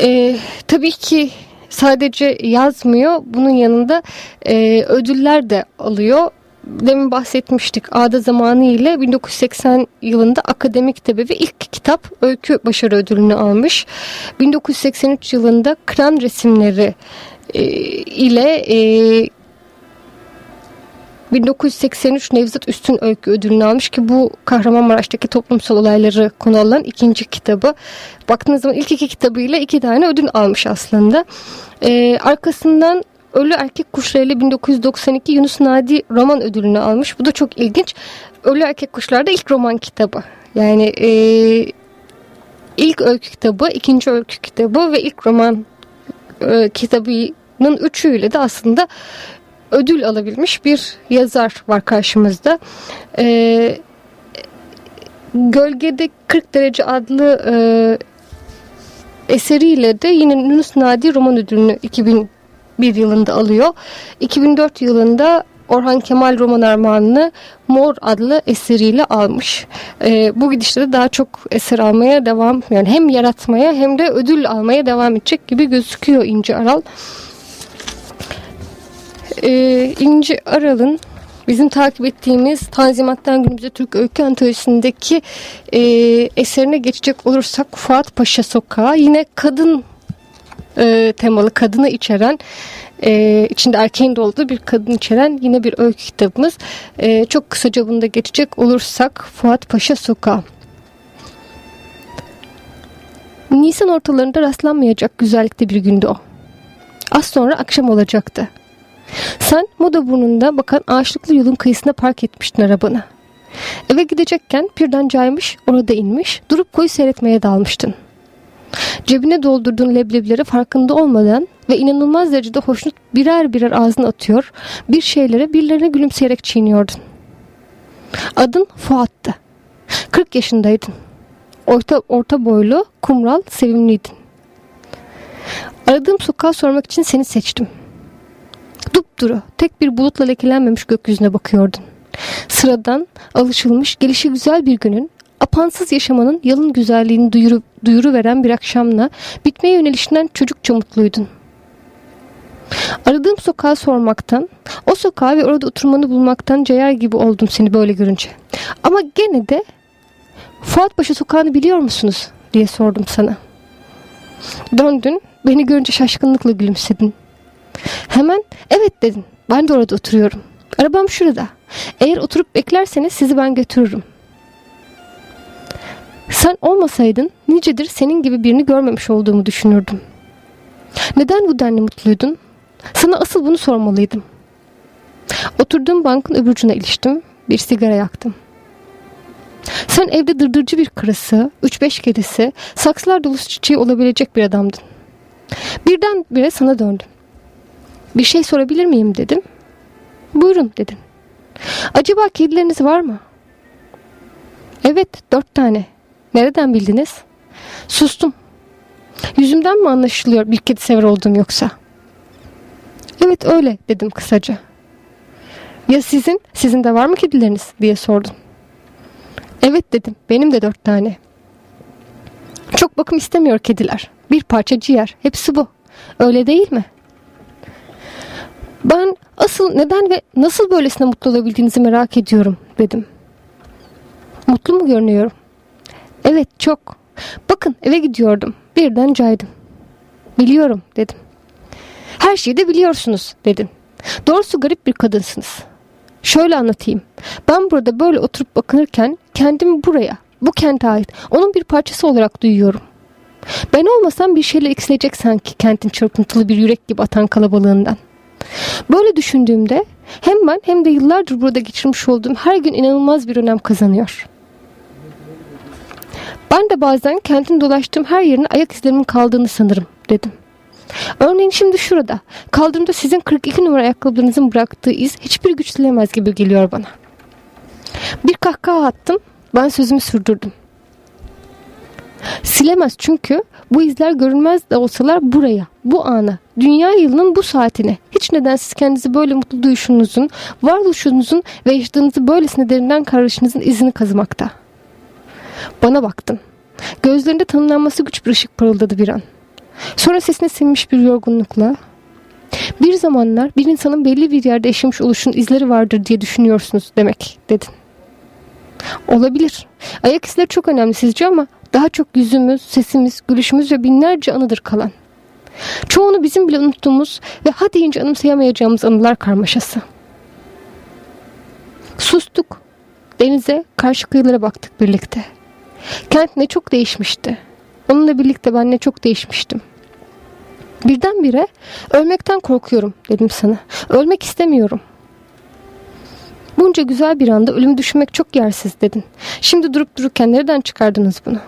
E, tabii ki sadece yazmıyor. Bunun yanında e, ödüller de alıyor demin bahsetmiştik Ağda Zamanı ile 1980 yılında akademik ve ilk kitap öykü başarı ödülünü almış. 1983 yılında Kran resimleri e, ile e, 1983 Nevzat Üstün Öykü ödülünü almış ki bu Kahramanmaraş'taki toplumsal olayları konu alan ikinci kitabı. Baktığınız zaman ilk iki kitabıyla iki tane ödül almış aslında. Ee, arkasından Ölü Erkek Kuşlarıyla 1992 Yunus Nadi roman ödülünü almış. Bu da çok ilginç. Ölü Erkek Kuşlar da ilk roman kitabı. Yani e, ilk öykü kitabı, ikinci öykü kitabı ve ilk roman e, kitabının üçüyle de aslında ödül alabilmiş bir yazar var karşımızda. E, Gölgede 40 derece adlı e, eseriyle de yine Yunus Nadi roman ödülünü 2000 2001 yılında alıyor. 2004 yılında Orhan Kemal roman armağanını Mor adlı eseriyle almış. E, bu gidişte de daha çok eser almaya devam yani hem yaratmaya hem de ödül almaya devam edecek gibi gözüküyor İnci Aral. E, İnci Aral'ın bizim takip ettiğimiz Tanzimat'tan günümüze Türk Öykü Antolojisi'ndeki e, eserine geçecek olursak Fuat Paşa Sokağı yine kadın e, temalı kadını içeren e, içinde erkeğin de olduğu bir kadın içeren yine bir öykü kitabımız. E, çok kısaca bunda geçecek olursak Fuat Paşa Sokağı. Nisan ortalarında rastlanmayacak güzellikte bir gündü o. Az sonra akşam olacaktı. Sen moda burnunda bakan ağaçlıklı yolun kıyısında park etmiştin arabanı. Eve gidecekken birden caymış, orada inmiş, durup koyu seyretmeye dalmıştın. Cebine doldurduğun leblebileri farkında olmadan ve inanılmaz derecede hoşnut birer birer ağzına atıyor, bir şeylere birilerine gülümseyerek çiğniyordun. Adın Fuat'tı. 40 yaşındaydın. Orta, orta boylu, kumral, sevimliydin. Aradığım sokağa sormak için seni seçtim. Dupduru, tek bir bulutla lekelenmemiş gökyüzüne bakıyordun. Sıradan, alışılmış, gelişi güzel bir günün apansız yaşamanın yalın güzelliğini duyuru, duyuru veren bir akşamla bitmeye yönelişinden çocukça mutluydun. Aradığım sokağı sormaktan, o sokağı ve orada oturmanı bulmaktan cayar gibi oldum seni böyle görünce. Ama gene de Fuatbaşı sokağını biliyor musunuz diye sordum sana. Döndün, beni görünce şaşkınlıkla gülümsedin. Hemen evet dedin, ben de orada oturuyorum. Arabam şurada. Eğer oturup beklerseniz sizi ben götürürüm. Sen olmasaydın nicedir senin gibi birini görmemiş olduğumu düşünürdüm. Neden bu denli mutluydun? Sana asıl bunu sormalıydım. Oturduğum bankın öbür ucuna iliştim. Bir sigara yaktım. Sen evde dırdırcı bir karısı, üç beş kedisi, saksılar dolusu çiçeği olabilecek bir adamdın. Birden bire sana döndüm. Bir şey sorabilir miyim dedim. Buyurun dedin. Acaba kedileriniz var mı? Evet dört tane. Nereden bildiniz? Sustum. Yüzümden mi anlaşılıyor bir kedi sever olduğum yoksa? Evet öyle dedim kısaca. Ya sizin? Sizin de var mı kedileriniz? diye sordun. Evet dedim. Benim de dört tane. Çok bakım istemiyor kediler. Bir parça ciğer. Hepsi bu. Öyle değil mi? Ben asıl neden ve nasıl böylesine mutlu olabildiğinizi merak ediyorum dedim. Mutlu mu görünüyorum? Evet çok. Bakın eve gidiyordum. Birden caydım. Biliyorum dedim. Her şeyi de biliyorsunuz dedim. Doğrusu garip bir kadınsınız. Şöyle anlatayım. Ben burada böyle oturup bakınırken kendimi buraya, bu kente ait, onun bir parçası olarak duyuyorum. Ben olmasam bir şeyler eksilecek sanki kentin çırpıntılı bir yürek gibi atan kalabalığından. Böyle düşündüğümde hem ben hem de yıllardır burada geçirmiş olduğum her gün inanılmaz bir önem kazanıyor. Ben de bazen kentin dolaştığım her yerine ayak izlerimin kaldığını sanırım dedim. Örneğin şimdi şurada. Kaldırımda sizin 42 numara ayakkabılarınızın bıraktığı iz hiçbir güç gibi geliyor bana. Bir kahkaha attım. Ben sözümü sürdürdüm. Silemez çünkü bu izler görünmez de olsalar buraya, bu ana, dünya yılının bu saatine, hiç nedensiz kendinizi böyle mutlu duyuşunuzun, varoluşunuzun ve yaşadığınızı böylesine derinden karışınızın izini kazımakta. Bana baktın. Gözlerinde tanımlanması güç bir ışık parıldadı bir an. Sonra sesine sinmiş bir yorgunlukla bir zamanlar bir insanın belli bir yerde yaşamış oluşun izleri vardır diye düşünüyorsunuz demek dedin. Olabilir. Ayak izleri çok önemli sizce ama daha çok yüzümüz, sesimiz, gülüşümüz ve binlerce anıdır kalan. Çoğunu bizim bile unuttuğumuz ve ha deyince anımsayamayacağımız anılar karmaşası. Sustuk. Denize, karşı kıyılara baktık birlikte. Kent ne çok değişmişti. Onunla birlikte ben ne çok değişmiştim. Birdenbire ölmekten korkuyorum dedim sana. Ölmek istemiyorum. Bunca güzel bir anda ölümü düşünmek çok yersiz dedin. Şimdi durup dururken nereden çıkardınız bunu?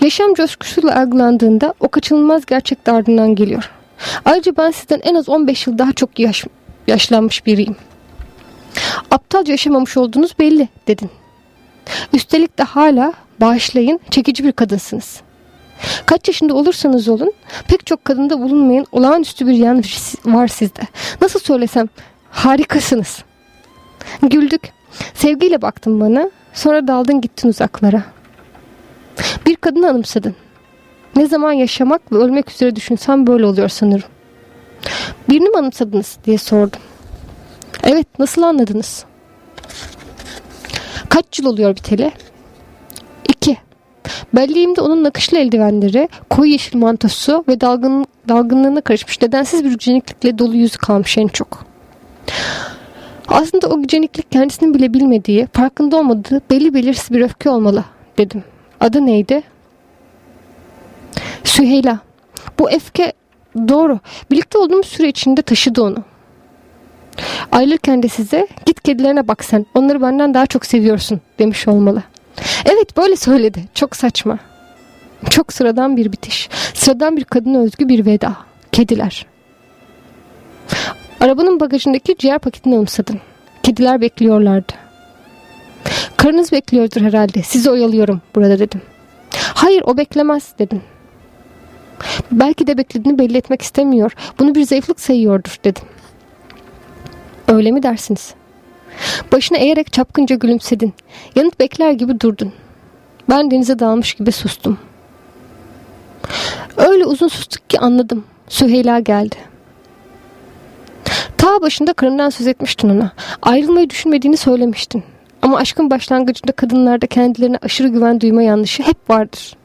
Yaşam coşkusuyla algılandığında o kaçınılmaz gerçek de ardından geliyor. Ayrıca ben sizden en az 15 yıl daha çok yaş, yaşlanmış biriyim. Aptalca yaşamamış olduğunuz belli dedin. Üstelik de hala bağışlayın çekici bir kadınsınız. Kaç yaşında olursanız olun pek çok kadında bulunmayan olağanüstü bir yan var sizde. Nasıl söylesem harikasınız. Güldük. Sevgiyle baktın bana sonra daldın gittin uzaklara. Bir kadını anımsadın. Ne zaman yaşamak ve ölmek üzere düşünsem böyle oluyor sanırım. Birini mi anımsadınız diye sordum. Evet nasıl anladınız? Kaç yıl oluyor biteli? İki. Belliğimde onun nakışlı eldivenleri, koyu yeşil mantosu ve dalgın, dalgınlığına karışmış nedensiz bir güceniklikle dolu yüzü kalmış en çok. Aslında o güceniklik kendisinin bile bilmediği, farkında olmadığı belli belirsiz bir öfke olmalı dedim. Adı neydi? Süheyla. Bu öfke doğru. Birlikte olduğumuz süre içinde taşıdı onu. Ayrılırken de size git kedilerine bak sen. Onları benden daha çok seviyorsun demiş olmalı. Evet böyle söyledi. Çok saçma. Çok sıradan bir bitiş. Sıradan bir kadına özgü bir veda. Kediler. Arabanın bagajındaki ciğer paketini anımsadın. Kediler bekliyorlardı. Karınız bekliyordur herhalde. Sizi oyalıyorum burada dedim. Hayır o beklemez dedim. Belki de beklediğini belli etmek istemiyor. Bunu bir zayıflık sayıyordur dedim. Öyle mi dersiniz? Başını eğerek çapkınca gülümsedin. Yanıt bekler gibi durdun. Ben denize dalmış gibi sustum. Öyle uzun sustuk ki anladım. Süheyla geldi. Ta başında karından söz etmiştin ona. Ayrılmayı düşünmediğini söylemiştin. Ama aşkın başlangıcında kadınlarda kendilerine aşırı güven duyma yanlışı hep vardır.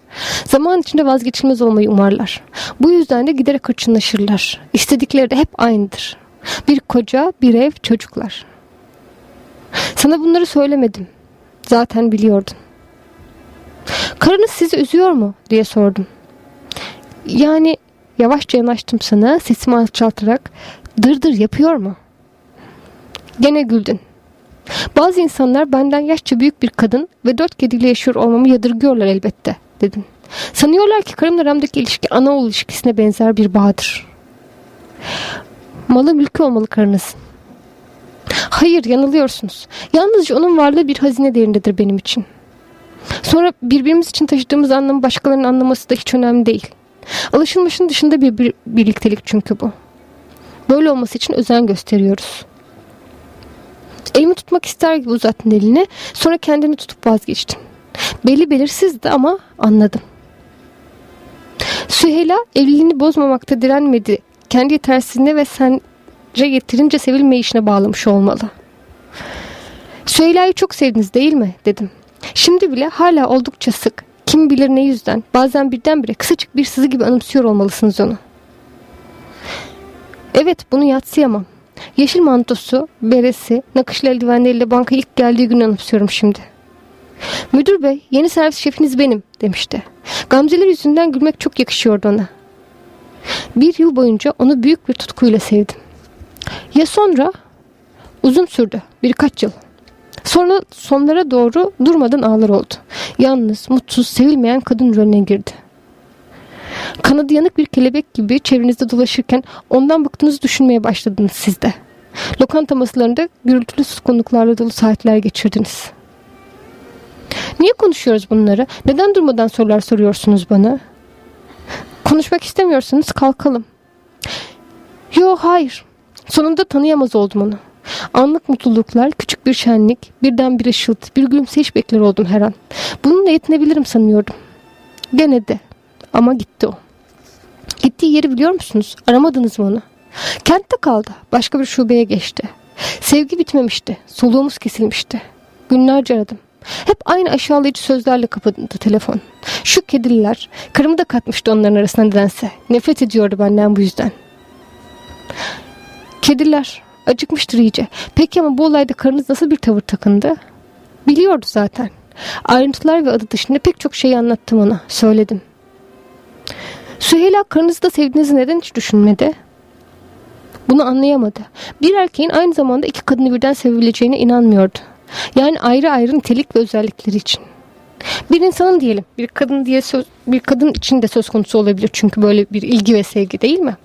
Zaman içinde vazgeçilmez olmayı umarlar. Bu yüzden de giderek hırçınlaşırlar. İstedikleri de hep aynıdır. Bir koca, bir ev, çocuklar. Sana bunları söylemedim. Zaten biliyordun. Karınız sizi üzüyor mu diye sordum. Yani yavaşça yanaştım sana sesimi alçaltarak dırdır yapıyor mu? Gene güldün. Bazı insanlar benden yaşça büyük bir kadın ve dört kediyle yaşıyor olmamı yadırgıyorlar elbette dedin. Sanıyorlar ki karımla aramdaki ilişki ana oğul ilişkisine benzer bir bağdır. Malı mülkü olmalı karınızın. Hayır yanılıyorsunuz. Yalnızca onun varlığı bir hazine değerindedir benim için. Sonra birbirimiz için taşıdığımız anlamı başkalarının anlaması da hiç önemli değil. Alışılmışın dışında bir, bir birliktelik çünkü bu. Böyle olması için özen gösteriyoruz. Elimi tutmak ister gibi uzattın elini. Sonra kendini tutup vazgeçtin. Belli belirsizdi ama anladım. Süheyla evliliğini bozmamakta direnmedi. Kendi yetersizliğine ve sence yeterince sevilmeyişine bağlamış olmalı. Süheyla'yı çok sevdiniz değil mi? dedim. Şimdi bile hala oldukça sık. Kim bilir ne yüzden. Bazen birdenbire kısacık bir sızı gibi anımsıyor olmalısınız onu. Evet bunu yatsıyamam. Yeşil mantosu, beresi, nakışlı eldivenleriyle banka ilk geldiği günü anımsıyorum şimdi. Müdür bey yeni servis şefiniz benim demişti. Gamzeler yüzünden gülmek çok yakışıyordu ona. Bir yıl boyunca onu büyük bir tutkuyla sevdim. Ya sonra? Uzun sürdü. Birkaç yıl. Sonra sonlara doğru durmadan ağlar oldu. Yalnız, mutsuz, sevilmeyen kadın rolüne girdi. Kanadı yanık bir kelebek gibi çevrenizde dolaşırken ondan bıktığınızı düşünmeye başladınız siz de. Lokanta masalarında gürültülü suskunluklarla dolu saatler geçirdiniz. Niye konuşuyoruz bunları? Neden durmadan sorular soruyorsunuz bana? Konuşmak istemiyorsanız kalkalım. Yo hayır. Sonunda tanıyamaz oldum onu. Anlık mutluluklar, küçük bir şenlik, birden bir ışıltı, bir gülümseyiş bekler oldum her an. Bununla yetinebilirim sanıyordum. Gene de. Ama gitti o. Gittiği yeri biliyor musunuz? Aramadınız mı onu? Kentte kaldı. Başka bir şubeye geçti. Sevgi bitmemişti. Soluğumuz kesilmişti. Günlerce aradım. Hep aynı aşağılayıcı sözlerle kapadı telefon. Şu kedililer, karımı da katmıştı onların arasına nedense. Nefret ediyordu benden bu yüzden. Kediler, acıkmıştır iyice. Peki ama bu olayda karınız nasıl bir tavır takındı? Biliyordu zaten. Ayrıntılar ve adı dışında pek çok şeyi anlattım ona, söyledim. Süheyla karınızı da sevdiğinizi neden hiç düşünmedi? Bunu anlayamadı. Bir erkeğin aynı zamanda iki kadını birden sevebileceğine inanmıyordu. Yani ayrı ayrı nitelik ve özellikleri için. Bir insanın diyelim bir kadın diye söz, bir kadın için de söz konusu olabilir çünkü böyle bir ilgi ve sevgi değil mi?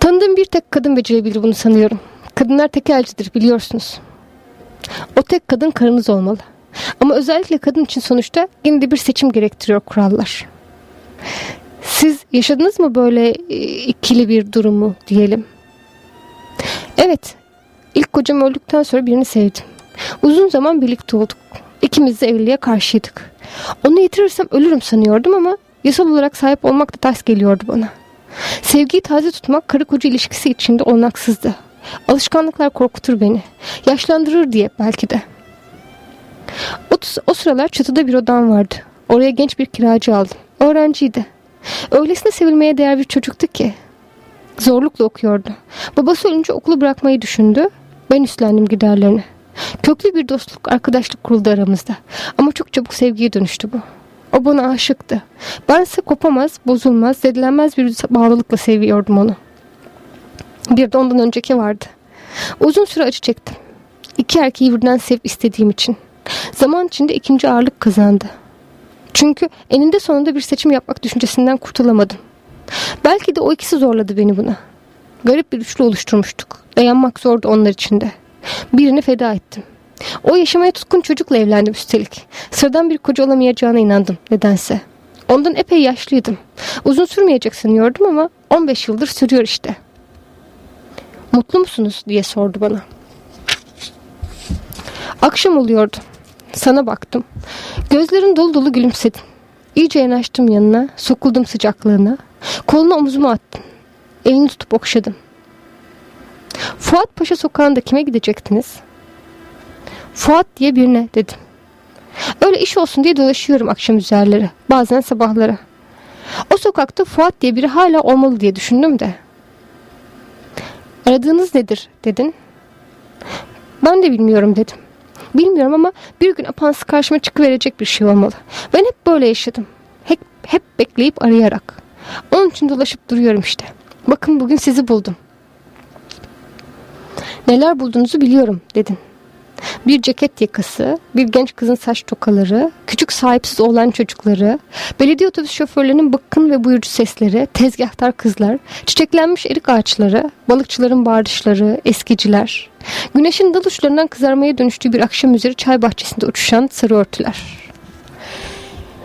Tanıdığım bir tek kadın becerebilir bunu sanıyorum. Kadınlar tekelcidir biliyorsunuz. O tek kadın karınız olmalı. Ama özellikle kadın için sonuçta yine de bir seçim gerektiriyor kurallar. Siz yaşadınız mı böyle e, ikili bir durumu diyelim? Evet. İlk kocam öldükten sonra birini sevdim. Uzun zaman birlikte olduk. İkimiz de evliliğe karşıydık. Onu yitirirsem ölürüm sanıyordum ama yasal olarak sahip olmak da ters geliyordu bana. Sevgiyi taze tutmak karı koca ilişkisi içinde olanaksızdı. Alışkanlıklar korkutur beni. Yaşlandırır diye belki de. O, o sıralar çatıda bir odam vardı. Oraya genç bir kiracı aldım. Öğrenciydi. Öylesine sevilmeye değer bir çocuktu ki. Zorlukla okuyordu. Babası ölünce okulu bırakmayı düşündü. Ben üstlendim giderlerini. Köklü bir dostluk, arkadaşlık kuruldu aramızda. Ama çok çabuk sevgiye dönüştü bu. O bana aşıktı. Bense kopamaz, bozulmaz, zedilenmez bir bağlılıkla seviyordum onu. Bir de ondan önceki vardı. Uzun süre acı çektim. İki erkeği birden sevip istediğim için. Zaman içinde ikinci ağırlık kazandı. Çünkü eninde sonunda bir seçim yapmak düşüncesinden kurtulamadım. Belki de o ikisi zorladı beni buna. Garip bir üçlü oluşturmuştuk. Dayanmak zordu onlar için de. Birini feda ettim. O yaşamaya tutkun çocukla evlendim üstelik. Sıradan bir koca olamayacağına inandım nedense. Ondan epey yaşlıydım. Uzun sürmeyecek sanıyordum ama 15 yıldır sürüyor işte. Mutlu musunuz diye sordu bana. Akşam oluyordu. Sana baktım. Gözlerin dolu dolu gülümsedin. İyice yanaştım yanına, sokuldum sıcaklığına. Kolunu omuzuma attın. Elini tutup okşadım. Fuat Paşa sokağında kime gidecektiniz? Fuat diye birine dedim. Öyle iş olsun diye dolaşıyorum akşam üzerleri. Bazen sabahları. O sokakta Fuat diye biri hala olmalı diye düşündüm de. Aradığınız nedir dedin. Ben de bilmiyorum dedim. Bilmiyorum ama bir gün apansı karşıma çıkıverecek bir şey olmalı. Ben hep böyle yaşadım. Hep, hep bekleyip arayarak. Onun için dolaşıp duruyorum işte. Bakın bugün sizi buldum. Neler bulduğunuzu biliyorum dedin. Bir ceket yakası, bir genç kızın saç tokaları, küçük sahipsiz olan çocukları, belediye otobüs şoförlerinin bıkkın ve buyurucu sesleri, tezgahtar kızlar, çiçeklenmiş erik ağaçları, balıkçıların bağırışları, eskiciler, güneşin dal uçlarından kızarmaya dönüştüğü bir akşam üzeri çay bahçesinde uçuşan sarı örtüler.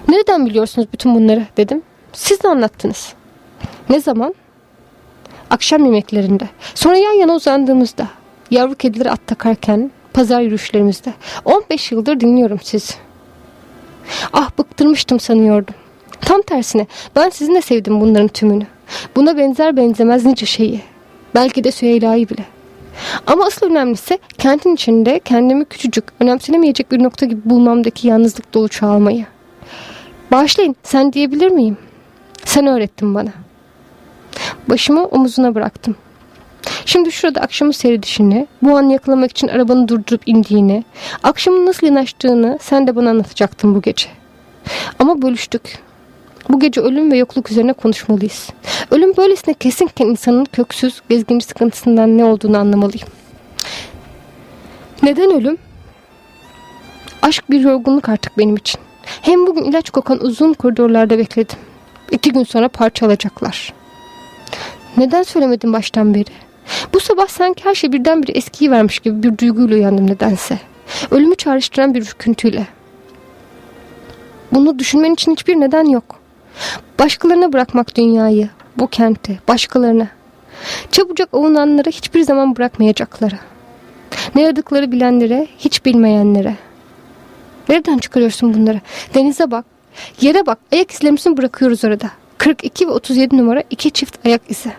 Nereden biliyorsunuz bütün bunları dedim. Siz de anlattınız. Ne zaman? Akşam yemeklerinde. Sonra yan yana uzandığımızda. Yavru kedileri at takarken, pazar yürüyüşlerimizde. 15 yıldır dinliyorum sizi. Ah bıktırmıştım sanıyordum. Tam tersine ben sizin de sevdim bunların tümünü. Buna benzer benzemez nice şeyi. Belki de Süheyla'yı bile. Ama asıl önemlisi kentin içinde kendimi küçücük, önemsenemeyecek bir nokta gibi bulmamdaki yalnızlık dolu çoğalmayı. Bağışlayın, sen diyebilir miyim? Sen öğrettin bana. Başımı omuzuna bıraktım. Şimdi şurada akşamı seyredişini, bu an yakalamak için arabanı durdurup indiğini, akşamın nasıl yanaştığını sen de bana anlatacaktın bu gece. Ama bölüştük. Bu gece ölüm ve yokluk üzerine konuşmalıyız. Ölüm böylesine kesinken insanın köksüz, gezginci sıkıntısından ne olduğunu anlamalıyım. Neden ölüm? Aşk bir yorgunluk artık benim için. Hem bugün ilaç kokan uzun koridorlarda bekledim. İki gün sonra parça alacaklar. Neden söylemedin baştan beri? Bu sabah sanki her şey birdenbire eskiyi vermiş gibi bir duyguyla uyandım nedense. Ölümü çağrıştıran bir ürküntüyle. Bunu düşünmen için hiçbir neden yok. Başkalarına bırakmak dünyayı, bu kenti, başkalarına. Çabucak avunanlara hiçbir zaman bırakmayacakları. Ne aradıkları bilenlere, hiç bilmeyenlere. Nereden çıkarıyorsun bunları? Denize bak, yere bak, ayak izlerimizi bırakıyoruz orada. 42 ve 37 numara iki çift ayak izi.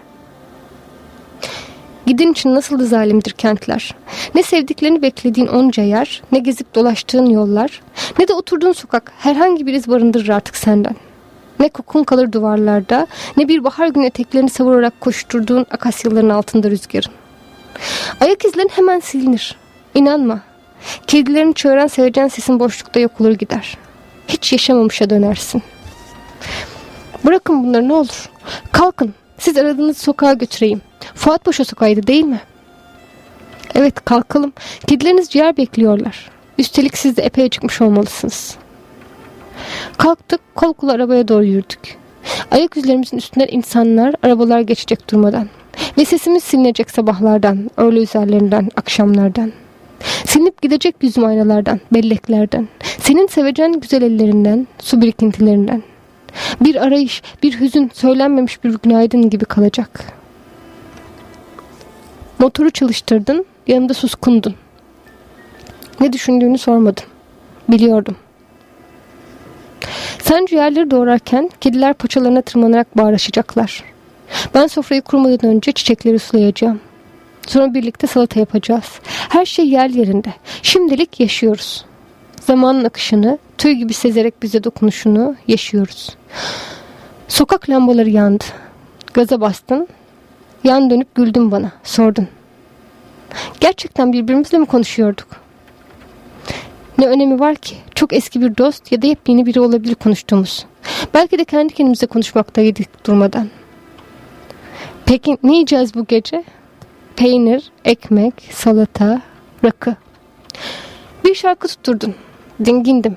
Gidin için nasıl da zalimdir kentler. Ne sevdiklerini beklediğin onca yer, ne gezip dolaştığın yollar, ne de oturduğun sokak herhangi bir iz barındırır artık senden. Ne kokun kalır duvarlarda, ne bir bahar günü eteklerini savurarak koşturduğun akasyaların altında rüzgarın. Ayak izlerin hemen silinir. İnanma. Kedilerini çağıran sevecen sesin boşlukta yok olur gider. Hiç yaşamamışa dönersin. Bırakın bunları ne olur. Kalkın. Siz aradığınız sokağa götüreyim. Fuat Paşa sokağıydı değil mi? Evet kalkalım. Kedileriniz ciğer bekliyorlar. Üstelik siz de epey çıkmış olmalısınız. Kalktık kol kola arabaya doğru yürüdük. Ayak yüzlerimizin üstünden insanlar, arabalar geçecek durmadan. Ve sesimiz silinecek sabahlardan, öğle üzerlerinden, akşamlardan. Silinip gidecek yüzüm aynalardan, belleklerden. Senin sevecen güzel ellerinden, su birikintilerinden. Bir arayış, bir hüzün, söylenmemiş bir günaydın gibi kalacak. Motoru çalıştırdın, yanında suskundun. Ne düşündüğünü sormadım. Biliyordum. Sen ciğerleri doğrarken kediler paçalarına tırmanarak bağırışacaklar. Ben sofrayı kurmadan önce çiçekleri sulayacağım. Sonra birlikte salata yapacağız. Her şey yer yerinde. Şimdilik yaşıyoruz. Zamanın akışını, tüy gibi sezerek bize dokunuşunu yaşıyoruz. Sokak lambaları yandı. Gaza bastın. Yan dönüp güldün bana. Sordun. Gerçekten birbirimizle mi konuşuyorduk? Ne önemi var ki? Çok eski bir dost ya da yepyeni biri olabilir konuştuğumuz. Belki de kendi kendimize konuşmaktaydık durmadan. Peki ne yiyeceğiz bu gece? Peynir, ekmek, salata, rakı. Bir şarkı tutturdun. Dingindim.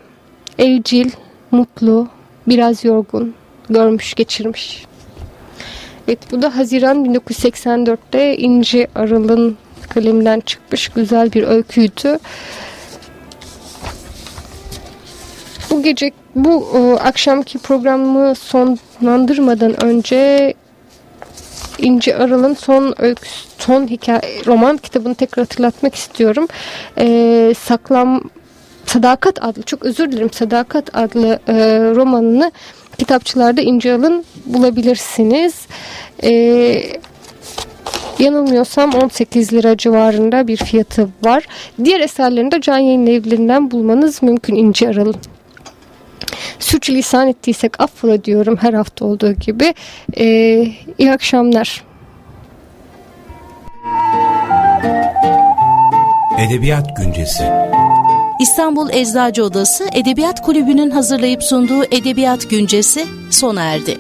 Evcil, mutlu, biraz yorgun, görmüş geçirmiş. Evet bu da Haziran 1984'te İnci Aral'ın kalemden çıkmış güzel bir öyküydü. Bu gece bu e, akşamki programı sonlandırmadan önce İnci Aral'ın son öyküsü, son hikaye, roman kitabını tekrar hatırlatmak istiyorum. E, Saklam Sadakat adlı, çok özür dilerim Sadakat adlı e, romanını kitapçılarda İnci Aral'ın bulabilirsiniz. E, yanılmıyorsam 18 lira civarında bir fiyatı var. Diğer eserlerini de can yayın evlerinden bulmanız mümkün İnci Aral'ın. Sürçülisan ettiysek affola diyorum her hafta olduğu gibi. Ee, iyi akşamlar. Edebiyat Güncesi İstanbul Eczacı Odası Edebiyat Kulübü'nün hazırlayıp sunduğu Edebiyat Güncesi sona erdi.